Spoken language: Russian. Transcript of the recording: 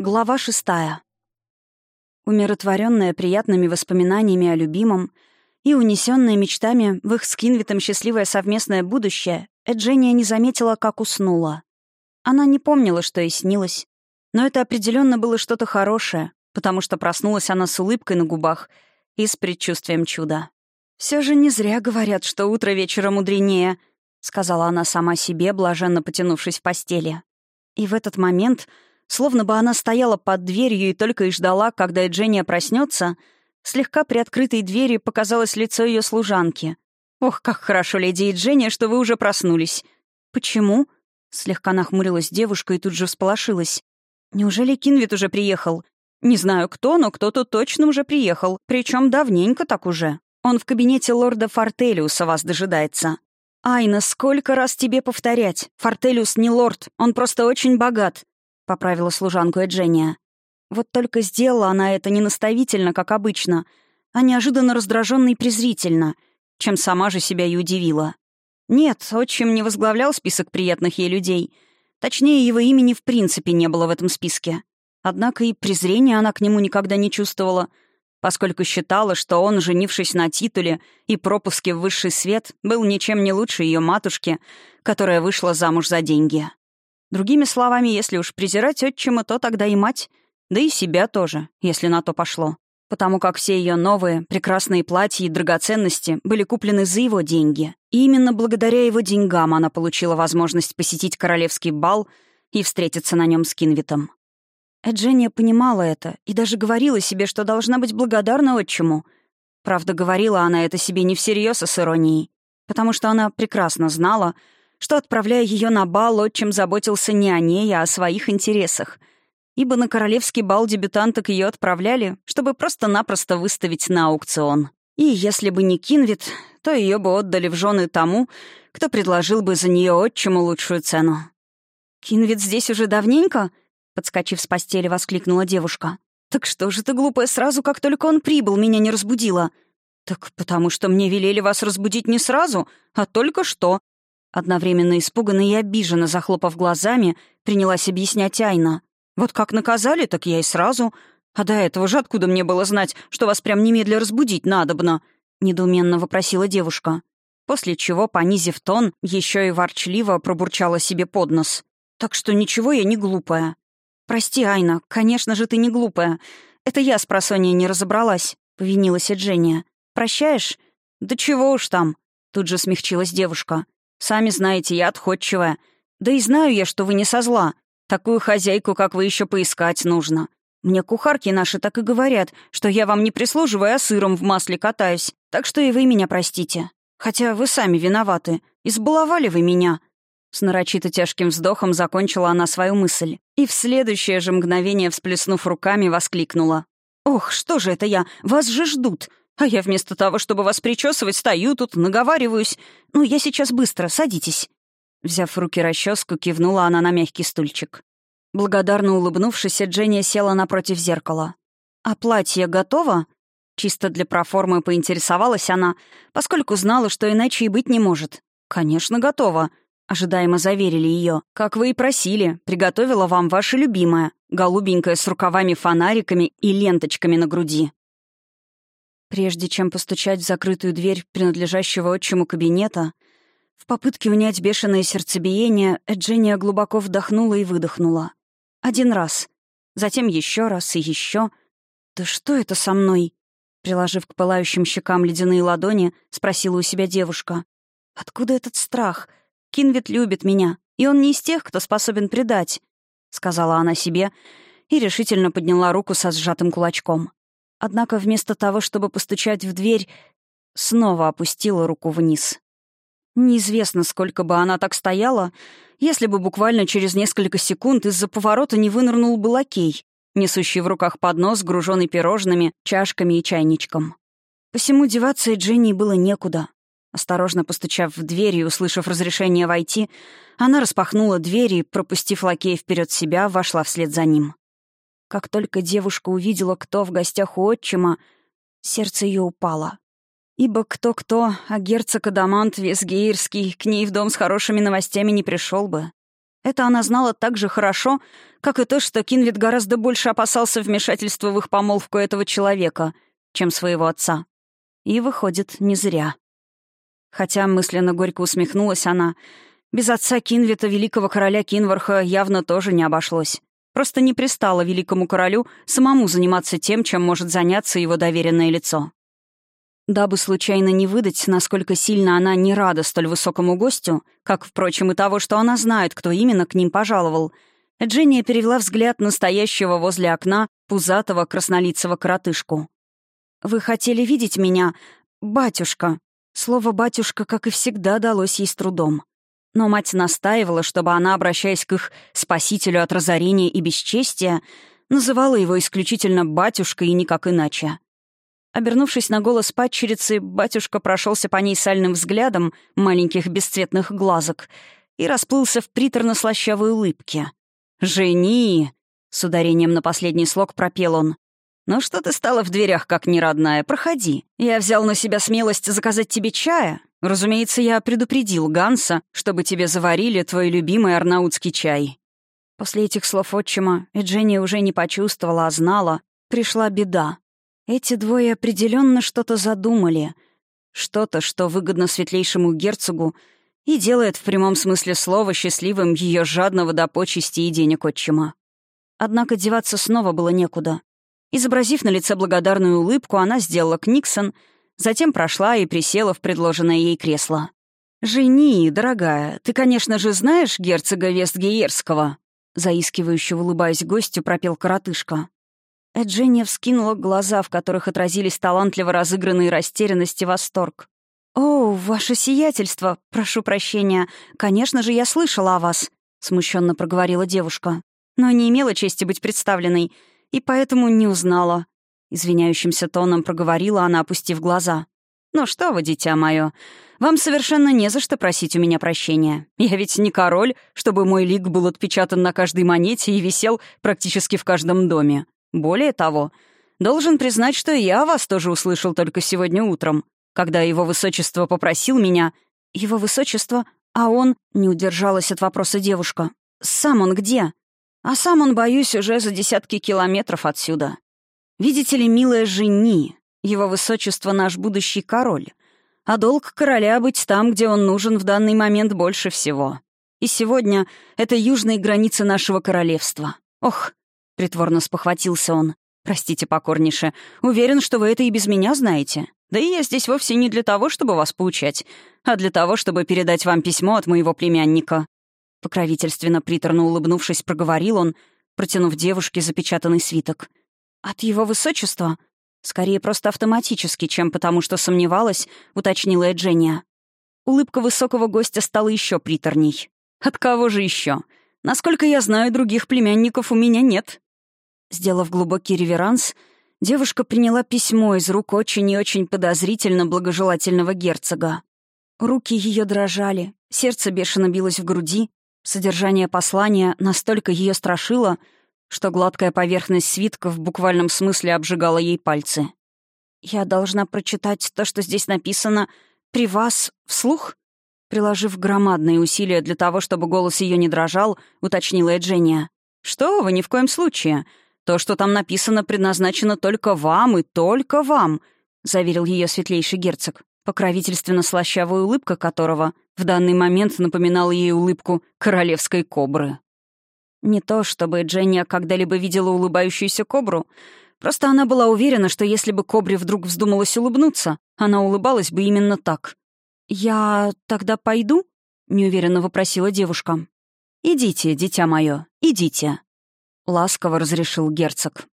Глава шестая. Умиротворенная приятными воспоминаниями о любимом и унесенная мечтами в их с Кинвитом счастливое совместное будущее, Эджения не заметила, как уснула. Она не помнила, что ей снилось, но это определенно было что-то хорошее, потому что проснулась она с улыбкой на губах и с предчувствием чуда. Все же не зря говорят, что утро вечера мудренее», — сказала она сама себе, блаженно потянувшись в постели. И в этот момент Словно бы она стояла под дверью и только и ждала, когда Эджения проснется, слегка приоткрытой двери показалось лицо ее служанки. «Ох, как хорошо, леди Эджения, что вы уже проснулись!» «Почему?» — слегка нахмурилась девушка и тут же всполошилась. «Неужели Кинвит уже приехал?» «Не знаю кто, но кто-то точно уже приехал, причем давненько так уже. Он в кабинете лорда Фортелиуса вас дожидается». «Айна, сколько раз тебе повторять? Фортелиус не лорд, он просто очень богат поправила служанку Эджения. Вот только сделала она это не наставительно, как обычно, а неожиданно раздраженно и презрительно, чем сама же себя и удивила. Нет, отчим не возглавлял список приятных ей людей. Точнее, его имени в принципе не было в этом списке. Однако и презрения она к нему никогда не чувствовала, поскольку считала, что он, женившись на титуле и пропуске в высший свет, был ничем не лучше ее матушки, которая вышла замуж за деньги. Другими словами, если уж презирать отчима, то тогда и мать, да и себя тоже, если на то пошло. Потому как все ее новые, прекрасные платья и драгоценности были куплены за его деньги. И именно благодаря его деньгам она получила возможность посетить королевский бал и встретиться на нем с Кинвитом. Эджения понимала это и даже говорила себе, что должна быть благодарна отчиму. Правда, говорила она это себе не всерьез, а с иронией. Потому что она прекрасно знала, что, отправляя ее на бал, отчим заботился не о ней, а о своих интересах. Ибо на королевский бал дебютанток ее отправляли, чтобы просто-напросто выставить на аукцион. И если бы не Кинвит, то ее бы отдали в жены тому, кто предложил бы за нее отчиму лучшую цену. «Кинвит здесь уже давненько?» — подскочив с постели, воскликнула девушка. «Так что же ты, глупая, сразу, как только он прибыл, меня не разбудила?» «Так потому что мне велели вас разбудить не сразу, а только что», Одновременно испуганно и обиженно захлопав глазами, принялась объяснять Айна. «Вот как наказали, так я и сразу. А до этого же откуда мне было знать, что вас прям немедля разбудить надобно?» — недоуменно вопросила девушка. После чего, понизив тон, еще и ворчливо пробурчала себе под нос. «Так что ничего я не глупая». «Прости, Айна, конечно же ты не глупая. Это я с просонья не разобралась», — повинилась Эджения. «Прощаешь?» «Да чего уж там», — тут же смягчилась девушка. Сами знаете, я отходчивая. Да и знаю я, что вы не со зла. Такую хозяйку, как вы, еще поискать нужно. Мне кухарки наши так и говорят, что я вам не прислуживаю, а сыром в масле катаюсь. Так что и вы меня простите. Хотя вы сами виноваты. Избаловали вы меня». С нарочито тяжким вздохом закончила она свою мысль. И в следующее же мгновение, всплеснув руками, воскликнула. «Ох, что же это я? Вас же ждут! А я вместо того, чтобы вас причесывать, стою тут, наговариваюсь. Ну, я сейчас быстро, садитесь». Взяв в руки расческу, кивнула она на мягкий стульчик. Благодарно улыбнувшись, Дженни села напротив зеркала. «А платье готово?» Чисто для проформы поинтересовалась она, поскольку знала, что иначе и быть не может. «Конечно, готово», — ожидаемо заверили ее. «Как вы и просили, приготовила вам ваша любимая, голубенькая с рукавами-фонариками и ленточками на груди». Прежде чем постучать в закрытую дверь принадлежащего отчиму кабинета, в попытке унять бешеное сердцебиение, Эджения глубоко вдохнула и выдохнула. Один раз. Затем еще раз и еще. «Да что это со мной?» Приложив к пылающим щекам ледяные ладони, спросила у себя девушка. «Откуда этот страх? Кинвит любит меня, и он не из тех, кто способен предать», — сказала она себе и решительно подняла руку со сжатым кулачком. Однако вместо того, чтобы постучать в дверь, снова опустила руку вниз. Неизвестно, сколько бы она так стояла, если бы буквально через несколько секунд из-за поворота не вынырнул бы лакей, несущий в руках поднос, груженный пирожными, чашками и чайничком. Посему деваться Дженни было некуда. Осторожно постучав в дверь и услышав разрешение войти, она распахнула дверь и, пропустив лакея вперед себя, вошла вслед за ним. Как только девушка увидела, кто в гостях у отчима, сердце ее упало. Ибо кто-кто, а герцог Адамант Весгейрский к ней в дом с хорошими новостями не пришел бы. Это она знала так же хорошо, как и то, что Кинвит гораздо больше опасался вмешательства в их помолвку этого человека, чем своего отца. И, выходит, не зря. Хотя мысленно горько усмехнулась она, без отца Кинвита, великого короля Кинварха, явно тоже не обошлось. Просто не пристало великому королю самому заниматься тем, чем может заняться его доверенное лицо. Дабы случайно не выдать, насколько сильно она не рада столь высокому гостю, как, впрочем, и того, что она знает, кто именно к ним пожаловал, Эджения перевела взгляд настоящего возле окна пузатого краснолицего коротышку. «Вы хотели видеть меня, батюшка?» Слово «батюшка», как и всегда, далось ей с трудом. Но мать настаивала, чтобы она, обращаясь к их спасителю от разорения и бесчестия, называла его исключительно «батюшкой» и никак иначе. Обернувшись на голос падчерицы, батюшка прошелся по ней сальным взглядом маленьких бесцветных глазок и расплылся в приторно-слащавой улыбке. «Жени!» — с ударением на последний слог пропел он. «Ну что ты стала в дверях, как неродная? Проходи. Я взял на себя смелость заказать тебе чая. Разумеется, я предупредил Ганса, чтобы тебе заварили твой любимый арнаутский чай». После этих слов отчима Эджения уже не почувствовала, а знала. Пришла беда. Эти двое определенно что-то задумали. Что-то, что выгодно светлейшему герцогу и делает в прямом смысле слова счастливым ее жадного до почести и денег отчима. Однако деваться снова было некуда. Изобразив на лице благодарную улыбку, она сделала книксон, затем прошла и присела в предложенное ей кресло. «Жени, дорогая, ты, конечно же, знаешь герцога Вестгеерского?» Заискивающе улыбаясь гостю, пропел коротышка. Эджения вскинула глаза, в которых отразились талантливо разыгранные растерянность и восторг. «О, ваше сиятельство! Прошу прощения. Конечно же, я слышала о вас», — смущенно проговорила девушка. «Но не имела чести быть представленной, и поэтому не узнала». Извиняющимся тоном проговорила она, опустив глаза. «Ну что вы, дитя мое, вам совершенно не за что просить у меня прощения. Я ведь не король, чтобы мой лик был отпечатан на каждой монете и висел практически в каждом доме. Более того, должен признать, что я вас тоже услышал только сегодня утром, когда его высочество попросил меня... Его высочество? А он... Не удержалась от вопроса девушка. Сам он где? А сам он, боюсь, уже за десятки километров отсюда. Видите ли, милая жени, его высочество наш будущий король. А долг короля быть там, где он нужен в данный момент больше всего. И сегодня это южные границы нашего королевства. Ох, Притворно спохватился он. «Простите покорнейше. Уверен, что вы это и без меня знаете. Да и я здесь вовсе не для того, чтобы вас поучать, а для того, чтобы передать вам письмо от моего племянника». Покровительственно приторно улыбнувшись, проговорил он, протянув девушке запечатанный свиток. «От его высочества?» Скорее, просто автоматически, чем потому, что сомневалась, уточнила Эджения. Улыбка высокого гостя стала еще приторней. «От кого же еще? Насколько я знаю, других племянников у меня нет». Сделав глубокий реверанс, девушка приняла письмо из рук очень и очень подозрительно благожелательного герцога. Руки ее дрожали, сердце бешено билось в груди, содержание послания настолько ее страшило, что гладкая поверхность свитка в буквальном смысле обжигала ей пальцы. «Я должна прочитать то, что здесь написано, при вас вслух?» Приложив громадные усилия для того, чтобы голос ее не дрожал, уточнила Эджения. «Что вы, ни в коем случае. То, что там написано, предназначено только вам и только вам», — заверил ее светлейший герцог, покровительственно слащавая улыбка которого в данный момент напоминала ей улыбку королевской кобры. Не то, чтобы Дженния когда-либо видела улыбающуюся кобру, просто она была уверена, что если бы кобре вдруг вздумалась улыбнуться, она улыбалась бы именно так. «Я тогда пойду?» — неуверенно вопросила девушка. «Идите, дитя мое, идите», — ласково разрешил герцог.